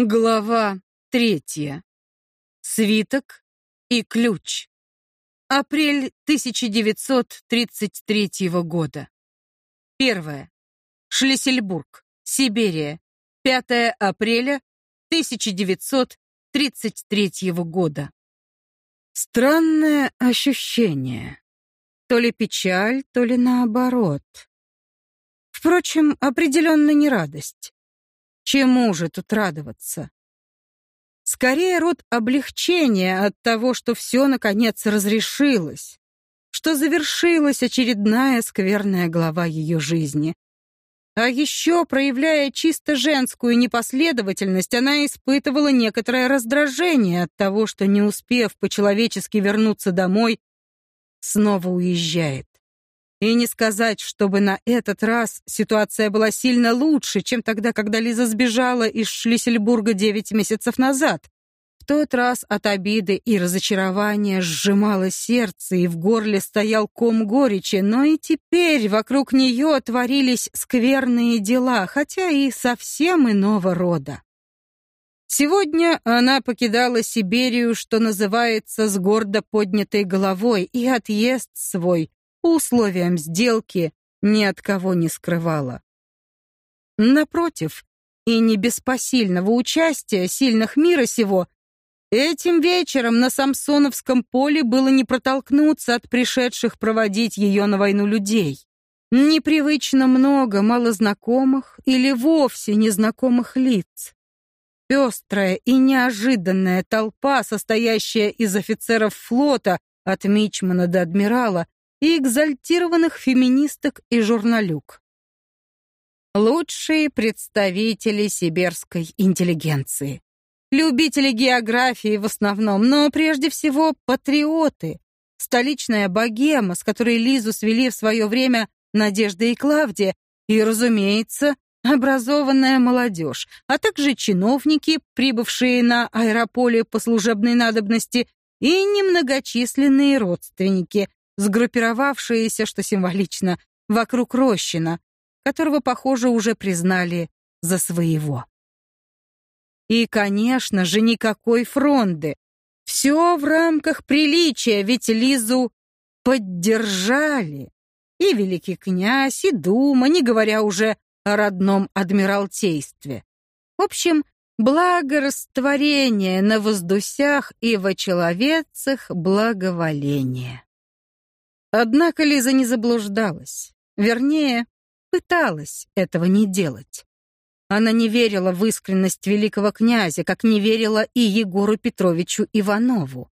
Глава третья. Свиток и ключ. Апрель 1933 года. Первое. Шлиссельбург, Сибирия. 5 апреля 1933 года. Странное ощущение. То ли печаль, то ли наоборот. Впрочем, определенно не радость. Чему же тут радоваться? Скорее род облегчения от того, что все наконец разрешилось, что завершилась очередная скверная глава ее жизни. А еще, проявляя чисто женскую непоследовательность, она испытывала некоторое раздражение от того, что, не успев по-человечески вернуться домой, снова уезжает. И не сказать, чтобы на этот раз ситуация была сильно лучше, чем тогда, когда Лиза сбежала из Шлиссельбурга девять месяцев назад. Тот раз от обиды и разочарования сжимало сердце, и в горле стоял ком горечи, но и теперь вокруг нее творились скверные дела, хотя и совсем иного рода. Сегодня она покидала Сибирию, что называется, с гордо поднятой головой, и отъезд свой по условиям сделки ни от кого не скрывала. Напротив, и не без посильного участия сильных мира сего, этим вечером на Самсоновском поле было не протолкнуться от пришедших проводить ее на войну людей. Непривычно много малознакомых или вовсе незнакомых лиц. Пестрая и неожиданная толпа, состоящая из офицеров флота от мичмана до адмирала, и экзальтированных феминисток и журналюк. Лучшие представители сибирской интеллигенции. Любители географии в основном, но прежде всего патриоты. Столичная богема, с которой Лизу свели в свое время Надежда и Клавдия, и, разумеется, образованная молодежь, а также чиновники, прибывшие на аэрополе по служебной надобности, и немногочисленные родственники, сгруппировавшиеся, что символично, вокруг Рощина, которого, похоже, уже признали за своего. И, конечно же, никакой фронды. Все в рамках приличия, ведь Лизу поддержали. И великий князь, и дума, не говоря уже о родном адмиралтействе. В общем, благорастворение на воздусях и во человецах благоволение. Однако Лиза не заблуждалась. Вернее, пыталась этого не делать. Она не верила в искренность великого князя, как не верила и Егору Петровичу Иванову.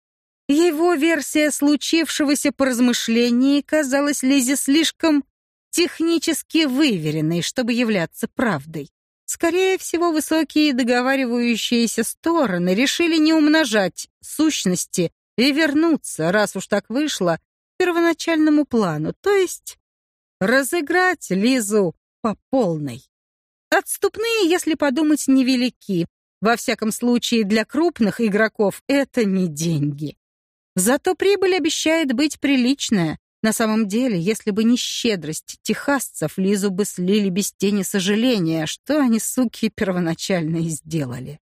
Его версия случившегося по размышлении казалась Лизе слишком технически выверенной, чтобы являться правдой. Скорее всего, высокие договаривающиеся стороны решили не умножать сущности и вернуться, раз уж так вышло, первоначальному плану, то есть разыграть Лизу по полной. Отступные, если подумать, невелики. Во всяком случае, для крупных игроков это не деньги. Зато прибыль обещает быть приличная. На самом деле, если бы не щедрость техасцев, Лизу бы слили без тени сожаления, что они, суки, первоначально и сделали.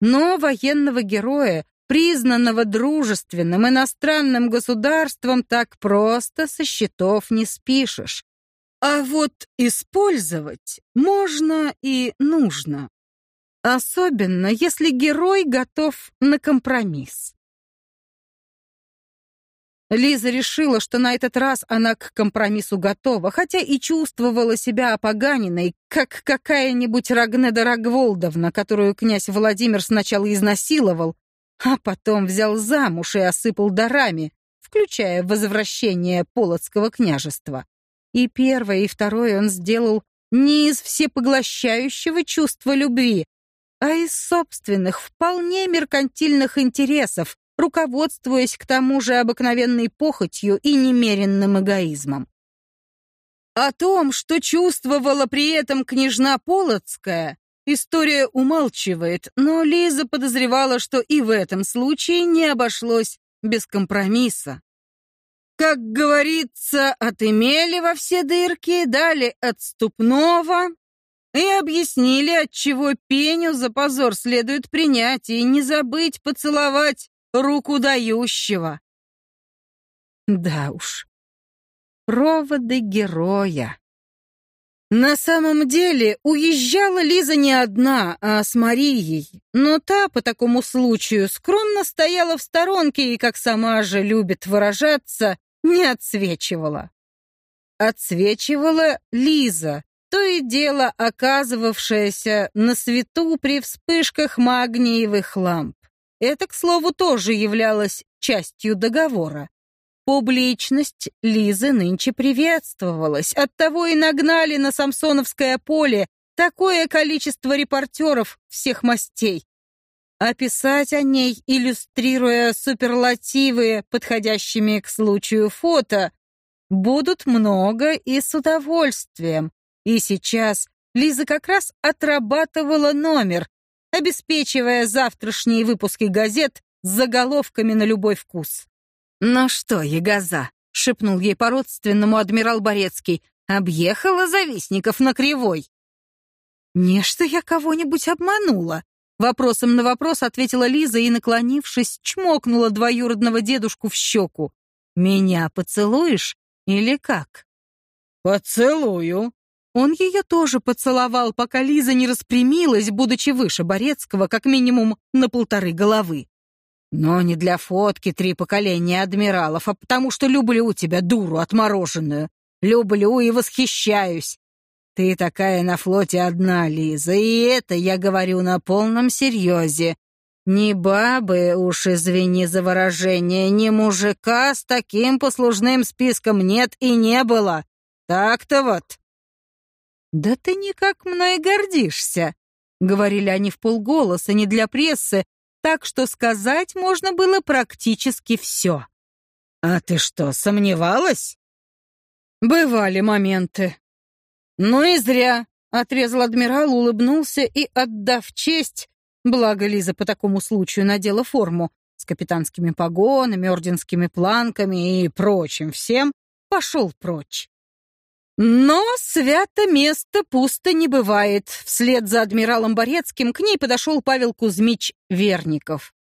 Но военного героя признанного дружественным иностранным государством, так просто со счетов не спишешь. А вот использовать можно и нужно. Особенно, если герой готов на компромисс. Лиза решила, что на этот раз она к компромиссу готова, хотя и чувствовала себя опоганенной, как какая-нибудь Рагнеда Рогволдовна, которую князь Владимир сначала изнасиловал, а потом взял замуж и осыпал дарами, включая возвращение Полоцкого княжества. И первое, и второе он сделал не из всепоглощающего чувства любви, а из собственных, вполне меркантильных интересов, руководствуясь к тому же обыкновенной похотью и немеренным эгоизмом. О том, что чувствовала при этом княжна Полоцкая, история умалчивает, но Лиза подозревала, что и в этом случае не обошлось без компромисса. Как говорится, отымели во все дырки, дали отступного и объяснили, отчего пеню за позор следует принять и не забыть поцеловать руку дающего. Да уж, проводы героя. На самом деле уезжала Лиза не одна, а с Марией, но та по такому случаю скромно стояла в сторонке и, как сама же любит выражаться, не отсвечивала. Отсвечивала Лиза, то и дело оказывавшаяся на свету при вспышках магниевых ламп. Это, к слову, тоже являлось частью договора. Публичность Лизы нынче приветствовалась, оттого и нагнали на Самсоновское поле такое количество репортеров всех мастей. Описать о ней, иллюстрируя суперлативы, подходящими к случаю фото, будут много и с удовольствием. И сейчас Лиза как раз отрабатывала номер, обеспечивая завтрашние выпуски газет с заголовками на любой вкус. «Ну что, ягоза?» — шепнул ей по-родственному адмирал Борецкий. «Объехала завистников на кривой». «Не, что я кого-нибудь обманула?» Вопросом на вопрос ответила Лиза и, наклонившись, чмокнула двоюродного дедушку в щеку. «Меня поцелуешь или как?» «Поцелую». Он ее тоже поцеловал, пока Лиза не распрямилась, будучи выше Борецкого, как минимум на полторы головы. Но не для фотки три поколения адмиралов, а потому что люблю тебя, дуру отмороженную. Люблю и восхищаюсь. Ты такая на флоте одна, Лиза, и это я говорю на полном серьезе. Ни бабы, уж извини за выражение, ни мужика с таким послужным списком нет и не было. Так-то вот. Да ты никак мной гордишься, говорили они в полголоса, не для прессы, так что сказать можно было практически все. «А ты что, сомневалась?» «Бывали моменты». «Ну и зря», — отрезал адмирал, улыбнулся и, отдав честь, благо Лиза по такому случаю надела форму с капитанскими погонами, орденскими планками и прочим всем, пошел прочь. Но свято место пусто не бывает. Вслед за адмиралом Борецким к ней подошел Павел Кузьмич Верников.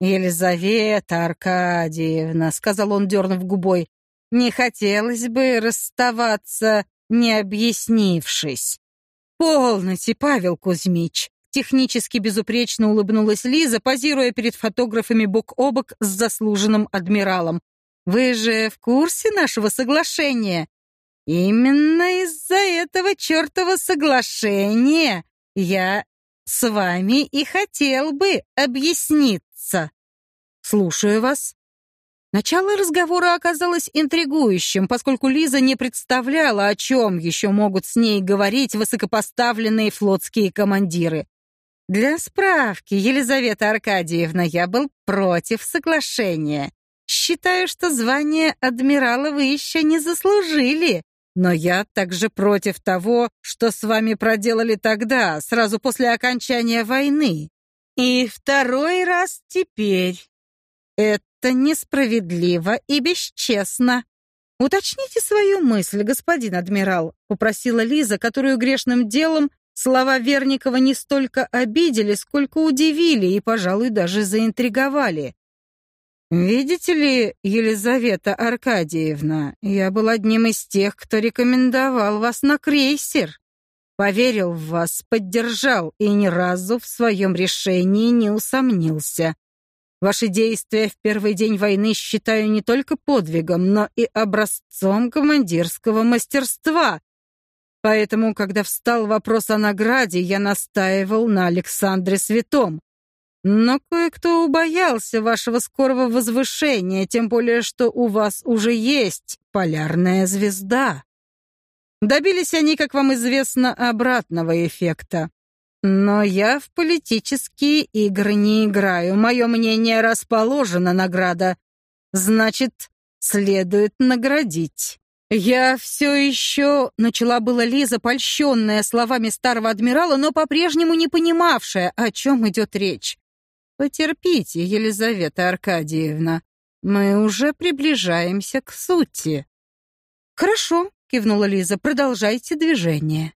«Елизавета Аркадьевна», — сказал он, дернув губой, — «не хотелось бы расставаться, не объяснившись». «Полноте, Павел Кузьмич», — технически безупречно улыбнулась Лиза, позируя перед фотографами бок о бок с заслуженным адмиралом. «Вы же в курсе нашего соглашения?» Именно из-за этого чертова соглашения я с вами и хотел бы объясниться. Слушаю вас. Начало разговора оказалось интригующим, поскольку Лиза не представляла, о чем еще могут с ней говорить высокопоставленные флотские командиры. Для справки, Елизавета Аркадьевна, я был против соглашения. Считаю, что звание адмирала вы еще не заслужили. Но я также против того, что с вами проделали тогда, сразу после окончания войны. И второй раз теперь. Это несправедливо и бесчестно. Уточните свою мысль, господин адмирал, попросила Лиза, которую грешным делом слова Верникова не столько обидели, сколько удивили и, пожалуй, даже заинтриговали. «Видите ли, Елизавета Аркадьевна, я был одним из тех, кто рекомендовал вас на крейсер. Поверил в вас, поддержал и ни разу в своем решении не усомнился. Ваши действия в первый день войны считаю не только подвигом, но и образцом командирского мастерства. Поэтому, когда встал вопрос о награде, я настаивал на Александре Святом. Но кое-кто убоялся вашего скорого возвышения, тем более, что у вас уже есть полярная звезда. Добились они, как вам известно, обратного эффекта. Но я в политические игры не играю. Мое мнение расположена награда. Значит, следует наградить. «Я все еще...» — начала была Лиза, польщенная словами старого адмирала, но по-прежнему не понимавшая, о чем идет речь. «Потерпите, Елизавета Аркадьевна, мы уже приближаемся к сути». «Хорошо», — кивнула Лиза, — «продолжайте движение».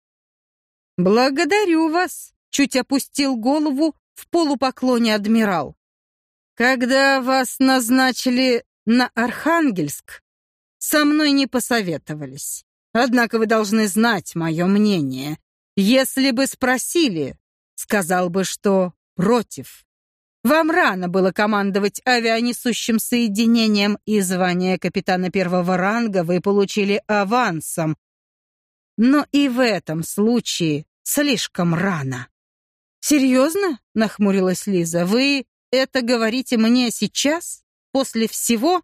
«Благодарю вас», — чуть опустил голову в полупоклоне адмирал. «Когда вас назначили на Архангельск, со мной не посоветовались. Однако вы должны знать мое мнение. Если бы спросили, сказал бы, что против. Вам рано было командовать авианесущим соединением, и звание капитана первого ранга вы получили авансом. Но и в этом случае слишком рано. «Серьезно?» — нахмурилась Лиза. «Вы это говорите мне сейчас? После всего?»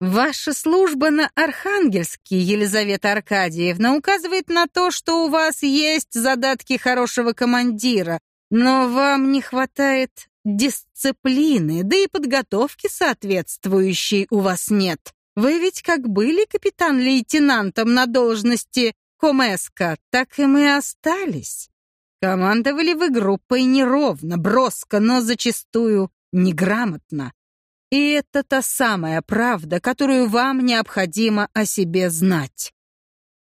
Ваша служба на Архангельске, Елизавета Аркадьевна, указывает на то, что у вас есть задатки хорошего командира, но вам не хватает дисциплины, да и подготовки соответствующей у вас нет. Вы ведь как были капитан-лейтенантом на должности Комеска, так и мы остались. Командовали вы группой неровно, броско, но зачастую неграмотно. И это та самая правда, которую вам необходимо о себе знать.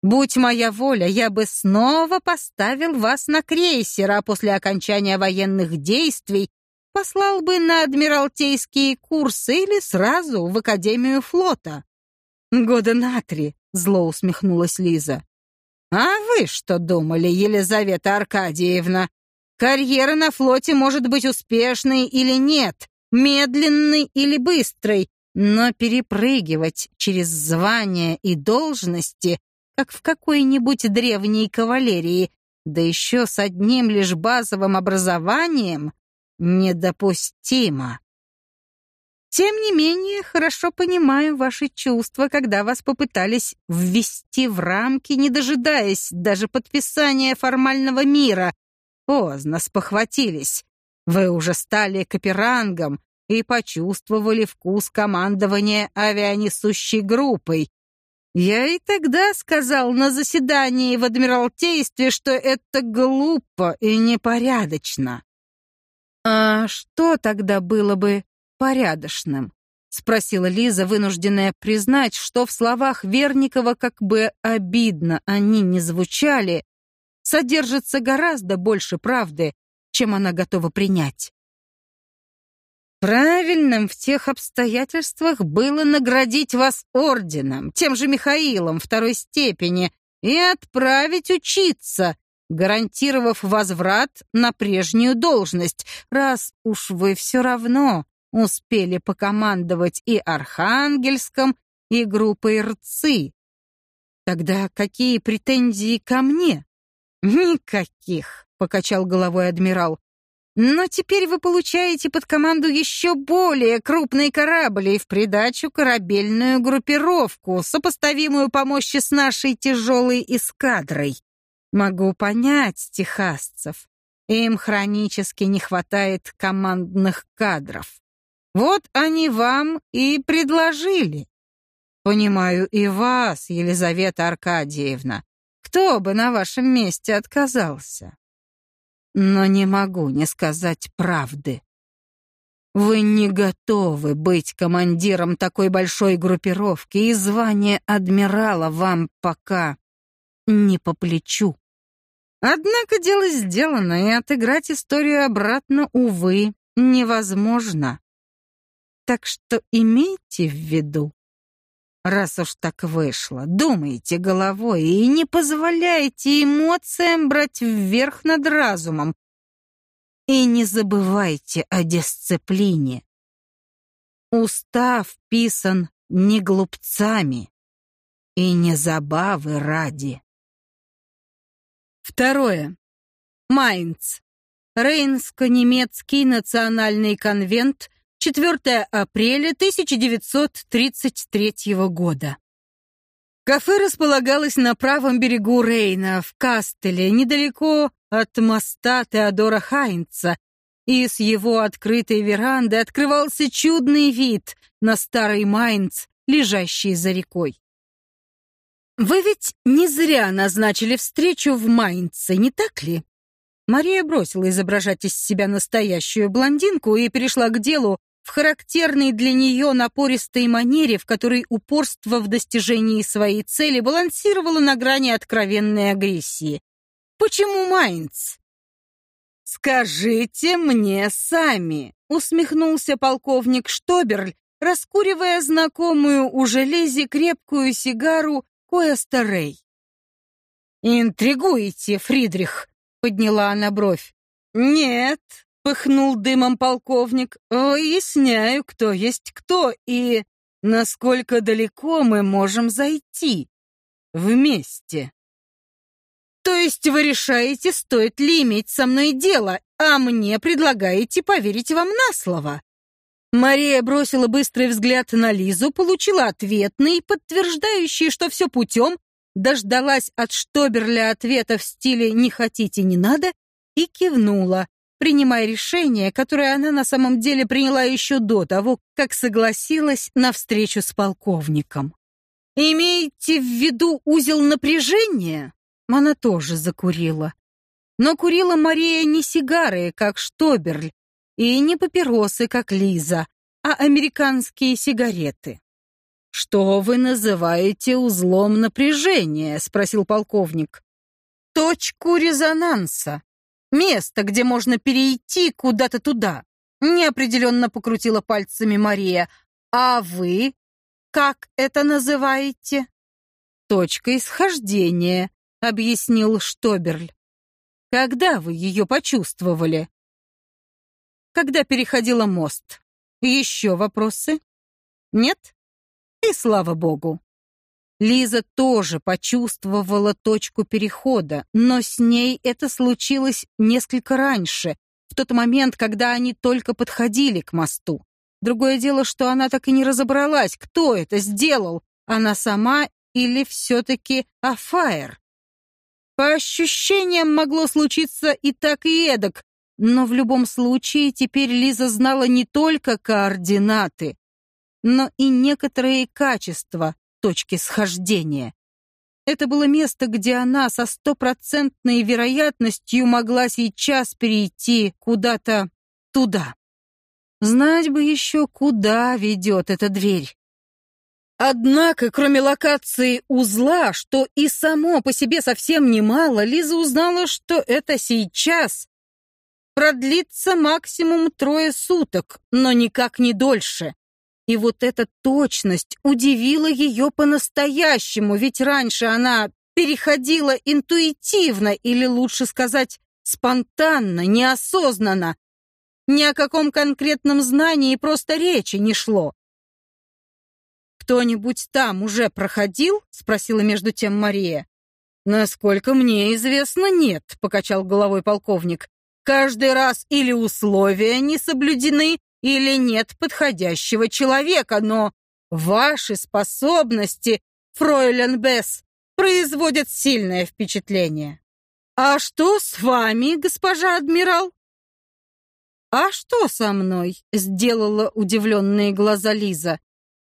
Будь моя воля, я бы снова поставил вас на крейсер, а после окончания военных действий послал бы на адмиралтейские курсы или сразу в Академию флота. Года на три, зло усмехнулась Лиза. А вы что думали, Елизавета Аркадьевна? Карьера на флоте может быть успешной или нет, медленный или быстрый, но перепрыгивать через звания и должности, как в какой-нибудь древней кавалерии, да еще с одним лишь базовым образованием, недопустимо. Тем не менее, хорошо понимаю ваши чувства, когда вас попытались ввести в рамки, не дожидаясь даже подписания формального мира. Поздно спохватились. Вы уже стали каперангом и почувствовали вкус командования авианесущей группой. Я и тогда сказал на заседании в Адмиралтействе, что это глупо и непорядочно. А что тогда было бы порядочным? спросила Лиза, вынужденная признать, что в словах Верникова, как бы обидно они не звучали, содержится гораздо больше правды, чем она готова принять. Правильным в тех обстоятельствах было наградить вас орденом, тем же Михаилом второй степени, и отправить учиться, гарантировав возврат на прежнюю должность, раз уж вы все равно успели покомандовать и Архангельском, и группой РЦИ. Тогда какие претензии ко мне? «Никаких», — покачал головой адмирал. «Но теперь вы получаете под команду еще более крупный корабль и в придачу корабельную группировку, сопоставимую по мощи с нашей тяжелой эскадрой. Могу понять техасцев. Им хронически не хватает командных кадров. Вот они вам и предложили. Понимаю и вас, Елизавета Аркадьевна. Кто бы на вашем месте отказался? Но не могу не сказать правды. Вы не готовы быть командиром такой большой группировки, и звание адмирала вам пока не по плечу. Однако дело сделано, и отыграть историю обратно, увы, невозможно. Так что имейте в виду, Раз уж так вышло, думайте головой и не позволяйте эмоциям брать вверх над разумом. И не забывайте о дисциплине. Устав писан не глупцами и не забавы ради. Второе. Майнц. Рейнско-немецкий национальный конвент 4 апреля 1933 года. Кафе располагалось на правом берегу Рейна, в Кастеле, недалеко от моста Теодора Хайнца, и с его открытой веранды открывался чудный вид на старый Майнц, лежащий за рекой. Вы ведь не зря назначили встречу в Майнце, не так ли? Мария бросила изображать из себя настоящую блондинку и перешла к делу в характерной для нее напористой манере, в которой упорство в достижении своей цели балансировало на грани откровенной агрессии. «Почему Майнц?» «Скажите мне сами», — усмехнулся полковник Штоберль, раскуривая знакомую уже Лизе крепкую сигару Коэстерей. «Интригуете, Фридрих», — подняла она бровь. «Нет», — пыхнул дымом полковник, — «выясняю, кто есть кто и насколько далеко мы можем зайти вместе». «То есть вы решаете, стоит ли иметь со мной дело, а мне предлагаете поверить вам на слово?» Мария бросила быстрый взгляд на Лизу, получила ответный, подтверждающий, что все путем, дождалась от Штоберля ответа в стиле «не хотите, не надо» и кивнула, принимая решение, которое она на самом деле приняла еще до того, как согласилась на встречу с полковником. «Имеете в виду узел напряжения?» Она тоже закурила. Но курила Мария не сигары, как Штоберль, и не папиросы, как Лиза, а американские сигареты. «Что вы называете узлом напряжения?» — спросил полковник. «Точку резонанса. Место, где можно перейти куда-то туда», — неопределенно покрутила пальцами Мария. «А вы как это называете?» «Точка исхождения», — объяснил Штоберль. «Когда вы ее почувствовали?» Когда переходила мост. Еще вопросы? Нет? И слава богу. Лиза тоже почувствовала точку перехода, но с ней это случилось несколько раньше, в тот момент, когда они только подходили к мосту. Другое дело, что она так и не разобралась, кто это сделал, она сама или все-таки Афаер. По ощущениям могло случиться и так, и эдак, но в любом случае теперь Лиза знала не только координаты, но и некоторые качества точки схождения. Это было место, где она со стопроцентной вероятностью могла сейчас перейти куда-то туда. Знать бы еще, куда ведет эта дверь. Однако, кроме локации узла, что и само по себе совсем немало, Лиза узнала, что это сейчас продлится максимум трое суток, но никак не дольше. И вот эта точность удивила ее по-настоящему, ведь раньше она переходила интуитивно, или лучше сказать, спонтанно, неосознанно. Ни о каком конкретном знании просто речи не шло. «Кто-нибудь там уже проходил?» — спросила между тем Мария. «Насколько мне известно, нет», — покачал головой полковник. Каждый раз или условия не соблюдены, или нет подходящего человека, но ваши способности, фройлен Бесс, производят сильное впечатление. А что с вами, госпожа адмирал? А что со мной? Сделала удивленные глаза Лиза.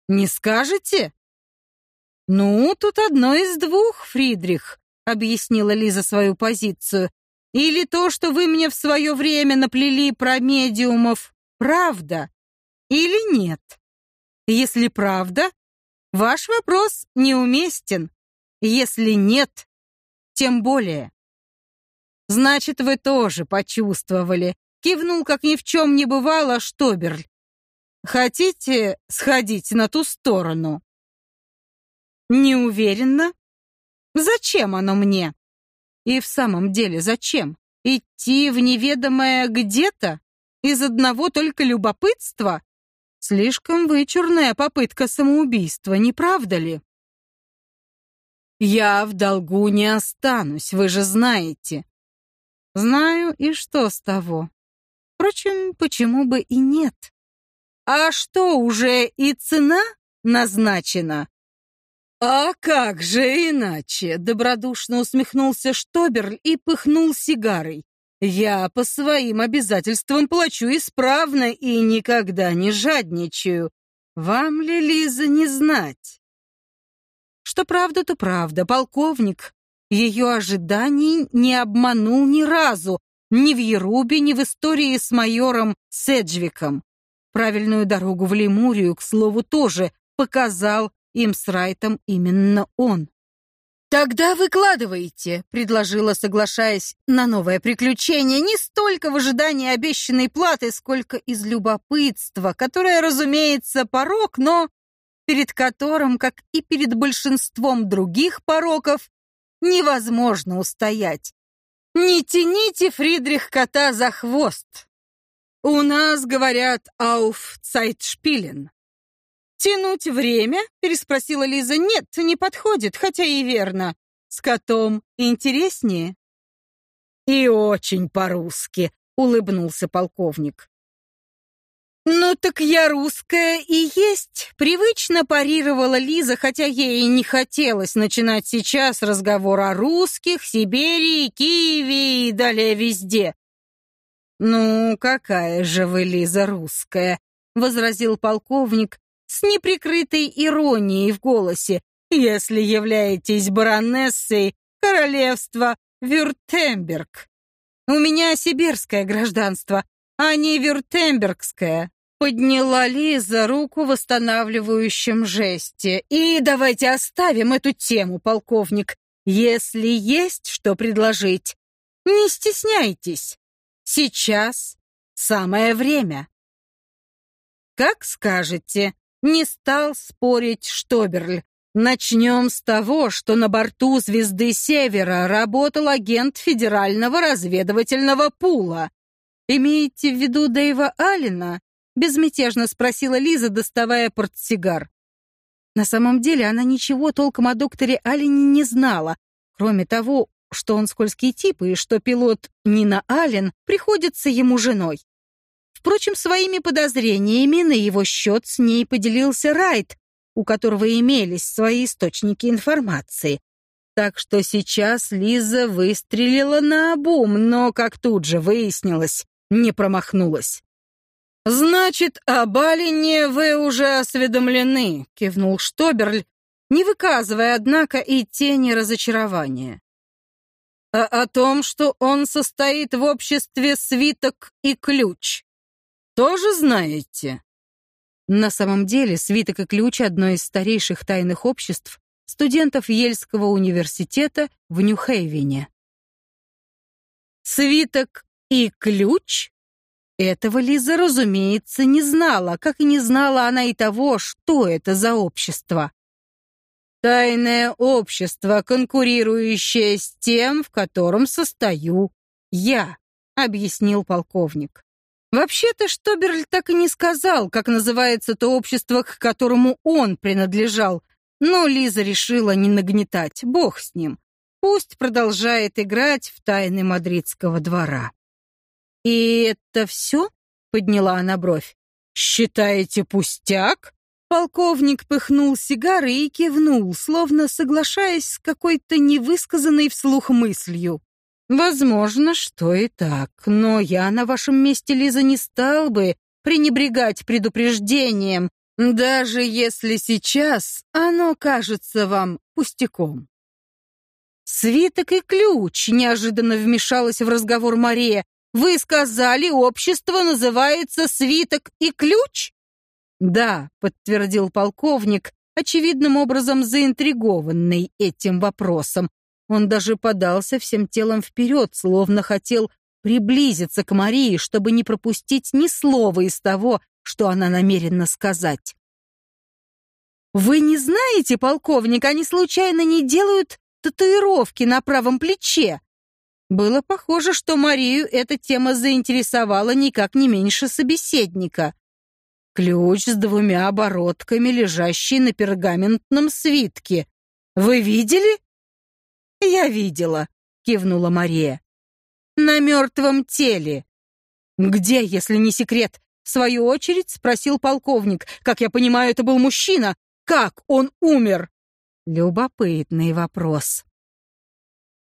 Не скажете? Ну, тут одно из двух, Фридрих, объяснила Лиза свою позицию. Или то, что вы мне в свое время наплели про медиумов, правда или нет? Если правда, ваш вопрос неуместен. Если нет, тем более. Значит, вы тоже почувствовали. Кивнул, как ни в чем не бывало, Штоберль. Хотите сходить на ту сторону? Не уверена. Зачем оно мне? И в самом деле зачем? Идти в неведомое где-то? Из одного только любопытства? Слишком вычурная попытка самоубийства, не правда ли? Я в долгу не останусь, вы же знаете. Знаю, и что с того? Впрочем, почему бы и нет? А что, уже и цена назначена? «А как же иначе?» — добродушно усмехнулся Штоберль и пыхнул сигарой. «Я по своим обязательствам плачу исправно и никогда не жадничаю. Вам ли, Лиза, не знать?» Что правда, то правда. Полковник ее ожиданий не обманул ни разу, ни в Ерубе, ни в истории с майором Седжвиком. Правильную дорогу в Лемурию, к слову, тоже показал им с Райтом именно он. «Тогда выкладывайте», — предложила, соглашаясь на новое приключение, не столько в ожидании обещанной платы, сколько из любопытства, которое, разумеется, порок, но перед которым, как и перед большинством других пороков, невозможно устоять. Не тяните, Фридрих, кота за хвост. У нас говорят «ауф цайтшпилен». «Тянуть время?» — переспросила Лиза. «Нет, не подходит, хотя и верно. С котом интереснее». «И очень по-русски», — улыбнулся полковник. «Ну так я русская и есть», — привычно парировала Лиза, хотя ей и не хотелось начинать сейчас разговор о русских, Сибири, Киеве и далее везде. «Ну, какая же вы, Лиза, русская», — возразил полковник с неприкрытой иронией в голосе, «если являетесь баронессой королевства Вюртемберг. У меня сибирское гражданство, а не вюртембергское. Подняла Лиза руку в восстанавливающем жесте. И давайте оставим эту тему, полковник. Если есть что предложить, не стесняйтесь. Сейчас самое время. Как скажете, не стал спорить Штоберль. Начнем с того, что на борту «Звезды Севера» работал агент Федерального разведывательного пула. «Имеете в виду Дэйва Аллена?» — безмятежно спросила Лиза, доставая портсигар. На самом деле она ничего толком о докторе Аллене не знала, кроме того, что он скользкий тип и что пилот Нина Аллен приходится ему женой. Впрочем, своими подозрениями на его счет с ней поделился Райт, у которого имелись свои источники информации. Так что сейчас Лиза выстрелила на обум, но, как тут же выяснилось, не промахнулась. «Значит, об Алине вы уже осведомлены», — кивнул Штоберль, не выказывая, однако, и тени разочарования. «А о том, что он состоит в обществе свиток и ключ, тоже знаете?» На самом деле, свиток и ключ — одно из старейших тайных обществ студентов Ельского университета в Нью-Хейвене. Свиток и ключ? Этого Лиза, разумеется, не знала, как и не знала она и того, что это за общество. Тайное общество, конкурирующее с тем, в котором состою я, объяснил полковник. Вообще-то Штоберль так и не сказал, как называется то общество, к которому он принадлежал, но Лиза решила не нагнетать, бог с ним. Пусть продолжает играть в тайны мадридского двора. «И это все?» — подняла она бровь. «Считаете пустяк?» Полковник пыхнул сигарой и кивнул, словно соглашаясь с какой-то невысказанной вслух мыслью. «Возможно, что и так, но я на вашем месте, Лиза, не стал бы пренебрегать предупреждением, даже если сейчас оно кажется вам пустяком». «Свиток и ключ», — неожиданно вмешалась в разговор Мария. Вы сказали, общество называется «Свиток и ключ»?» «Да», — подтвердил полковник, очевидным образом заинтригованный этим вопросом. Он даже подался всем телом вперед, словно хотел приблизиться к Марии, чтобы не пропустить ни слова из того, что она намерена сказать. «Вы не знаете, полковник, они случайно не делают татуировки на правом плече?» Было похоже, что Марию эта тема заинтересовала никак не меньше собеседника. Ключ с двумя оборотками, лежащий на пергаментном свитке. Вы видели? Я видела, кивнула Мария. На мертвом теле. Где, если не секрет? В свою очередь спросил полковник. Как я понимаю, это был мужчина. Как он умер? Любопытный вопрос.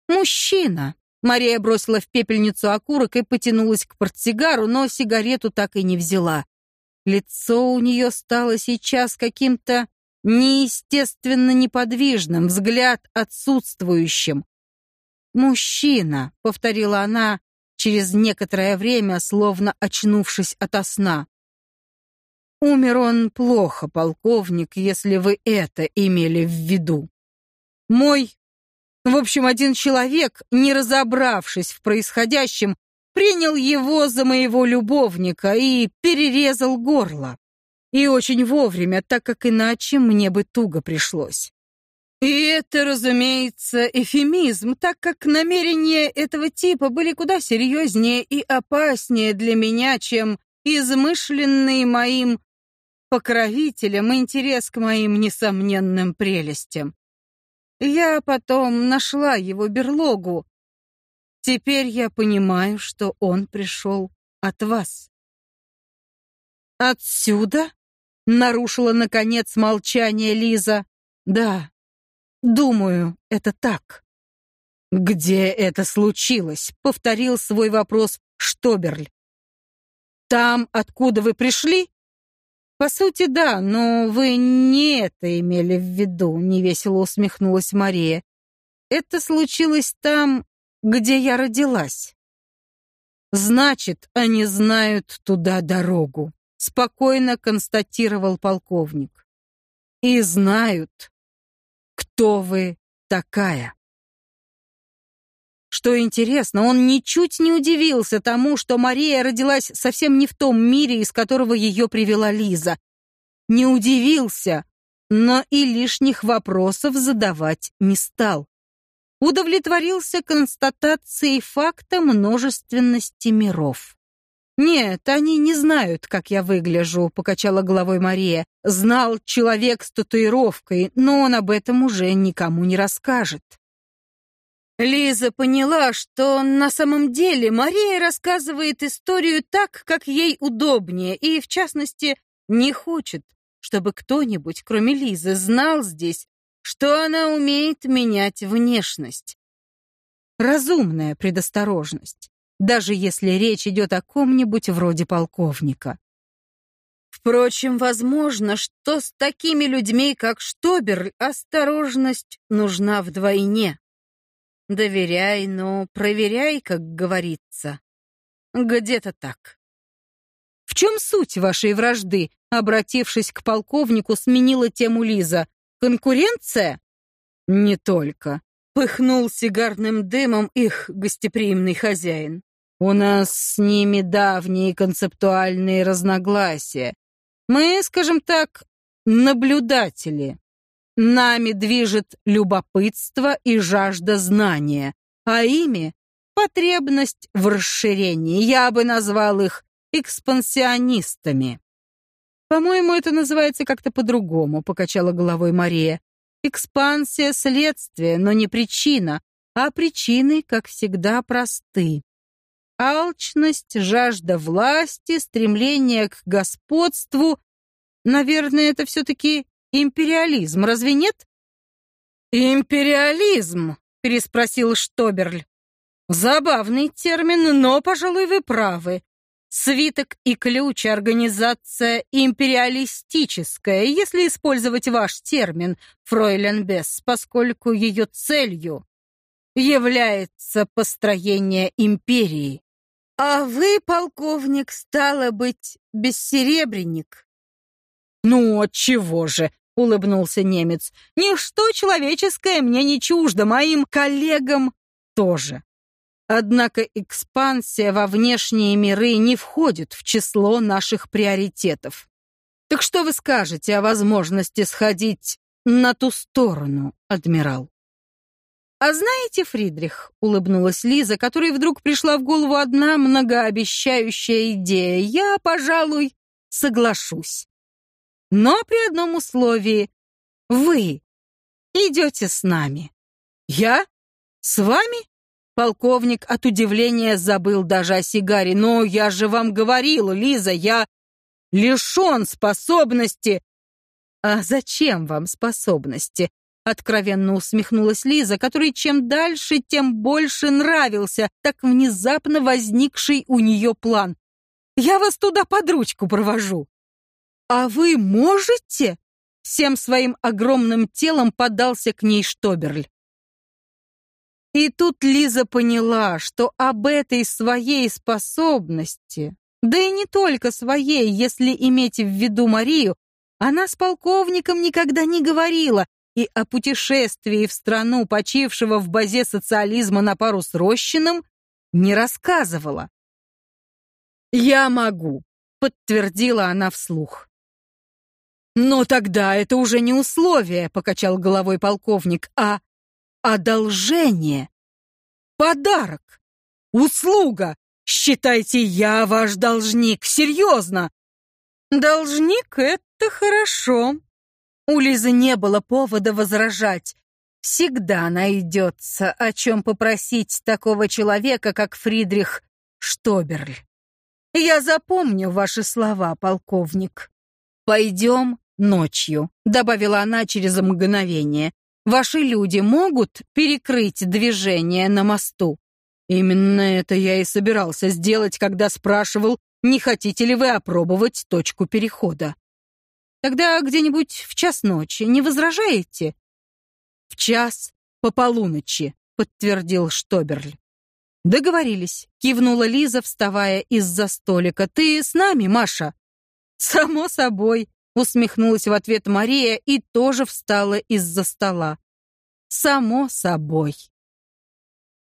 Мужчина, Мария бросила в пепельницу окурок и потянулась к портсигару, но сигарету так и не взяла. Лицо у нее стало сейчас каким-то неестественно неподвижным, взгляд отсутствующим. «Мужчина», — повторила она через некоторое время, словно очнувшись ото сна. «Умер он плохо, полковник, если вы это имели в виду. Мой в общем, один человек, не разобравшись в происходящем, принял его за моего любовника и перерезал горло. И очень вовремя, так как иначе мне бы туго пришлось. И это, разумеется, эфемизм, так как намерения этого типа были куда серьезнее и опаснее для меня, чем измышленный моим покровителем интерес к моим несомненным прелестям. Я потом нашла его берлогу. Теперь я понимаю, что он пришел от вас. Отсюда? Нарушила, наконец, молчание Лиза. Да, думаю, это так. Где это случилось? Повторил свой вопрос Штоберль. Там, откуда вы пришли? «По сути, да, но вы не это имели в виду», — невесело усмехнулась Мария. «Это случилось там, где я родилась». «Значит, они знают туда дорогу», — спокойно констатировал полковник. «И знают, кто вы такая». Что интересно, он ничуть не удивился тому, что Мария родилась совсем не в том мире, из которого ее привела Лиза. Не удивился, но и лишних вопросов задавать не стал. Удовлетворился констатацией факта множественности миров. «Нет, они не знают, как я выгляжу», — покачала головой Мария. «Знал человек с татуировкой, но он об этом уже никому не расскажет». Лиза поняла, что на самом деле Мария рассказывает историю так, как ей удобнее, и, в частности, не хочет, чтобы кто-нибудь, кроме Лизы, знал здесь, что она умеет менять внешность. Разумная предосторожность, даже если речь идет о ком-нибудь вроде полковника. Впрочем, возможно, что с такими людьми, как Штобер, осторожность нужна вдвойне. Доверяй, но проверяй, как говорится. Где-то так. В чем суть вашей вражды? Обратившись к полковнику, сменила тему Лиза. Конкуренция? Не только. Пыхнул сигарным дымом их гостеприимный хозяин. У нас с ними давние концептуальные разногласия. Мы, скажем так, наблюдатели. Нами движет любопытство и жажда знания, а ими — потребность в расширении. Я бы назвал их экспансионистами. «По-моему, это называется как-то по-другому», — покачала головой Мария. «Экспансия — следствие, но не причина, а причины, как всегда, просты. Алчность, жажда власти, стремление к господству. Наверное, это все-таки Империализм, разве нет? Империализм, переспросил Штоберль. Забавный термин, но, пожалуй, вы правы. Свиток и ключ организация империалистическая, если использовать ваш термин, фройлен Бесс, поскольку ее целью является построение империи. А вы, полковник, стало быть, бессеребренник. Ну, отчего же? — улыбнулся немец. «Ничто человеческое мне не чуждо, моим коллегам тоже. Однако экспансия во внешние миры не входит в число наших приоритетов. Так что вы скажете о возможности сходить на ту сторону, адмирал?» «А знаете, Фридрих», — улыбнулась Лиза, которой вдруг пришла в голову одна многообещающая идея, «я, пожалуй, соглашусь. Но при одном условии. Вы идете с нами. Я? С вами? Полковник от удивления забыл даже о сигаре. Но я же вам говорил, Лиза, я лишен способности. А зачем вам способности? Откровенно усмехнулась Лиза, которой чем дальше, тем больше нравился так внезапно возникший у нее план. «Я вас туда под ручку провожу». «А вы можете?» всем своим огромным телом подался к ней Штоберль. И тут Лиза поняла, что об этой своей способности, да и не только своей, если иметь в виду Марию, она с полковником никогда не говорила, и о путешествии в страну, почившего в базе социализма на пару с Рощиным, не рассказывала. «Я могу», — подтвердила она вслух. «Но тогда это уже не условие», — покачал головой полковник, «а одолжение, подарок, услуга. Считайте, я ваш должник, серьезно». «Должник — это хорошо». У Лизы не было повода возражать. Всегда найдется, о чем попросить такого человека, как Фридрих Штоберль. Я запомню ваши слова, полковник. Пойдем ночью», — добавила она через мгновение. «Ваши люди могут перекрыть движение на мосту?» Именно это я и собирался сделать, когда спрашивал, не хотите ли вы опробовать точку перехода. Тогда где-нибудь в час ночи, не возражаете? В час по полуночи, подтвердил Штоберль. Договорились, кивнула Лиза, вставая из-за столика. Ты с нами, Маша? Само собой, Усмехнулась в ответ Мария и тоже встала из-за стола. Само собой.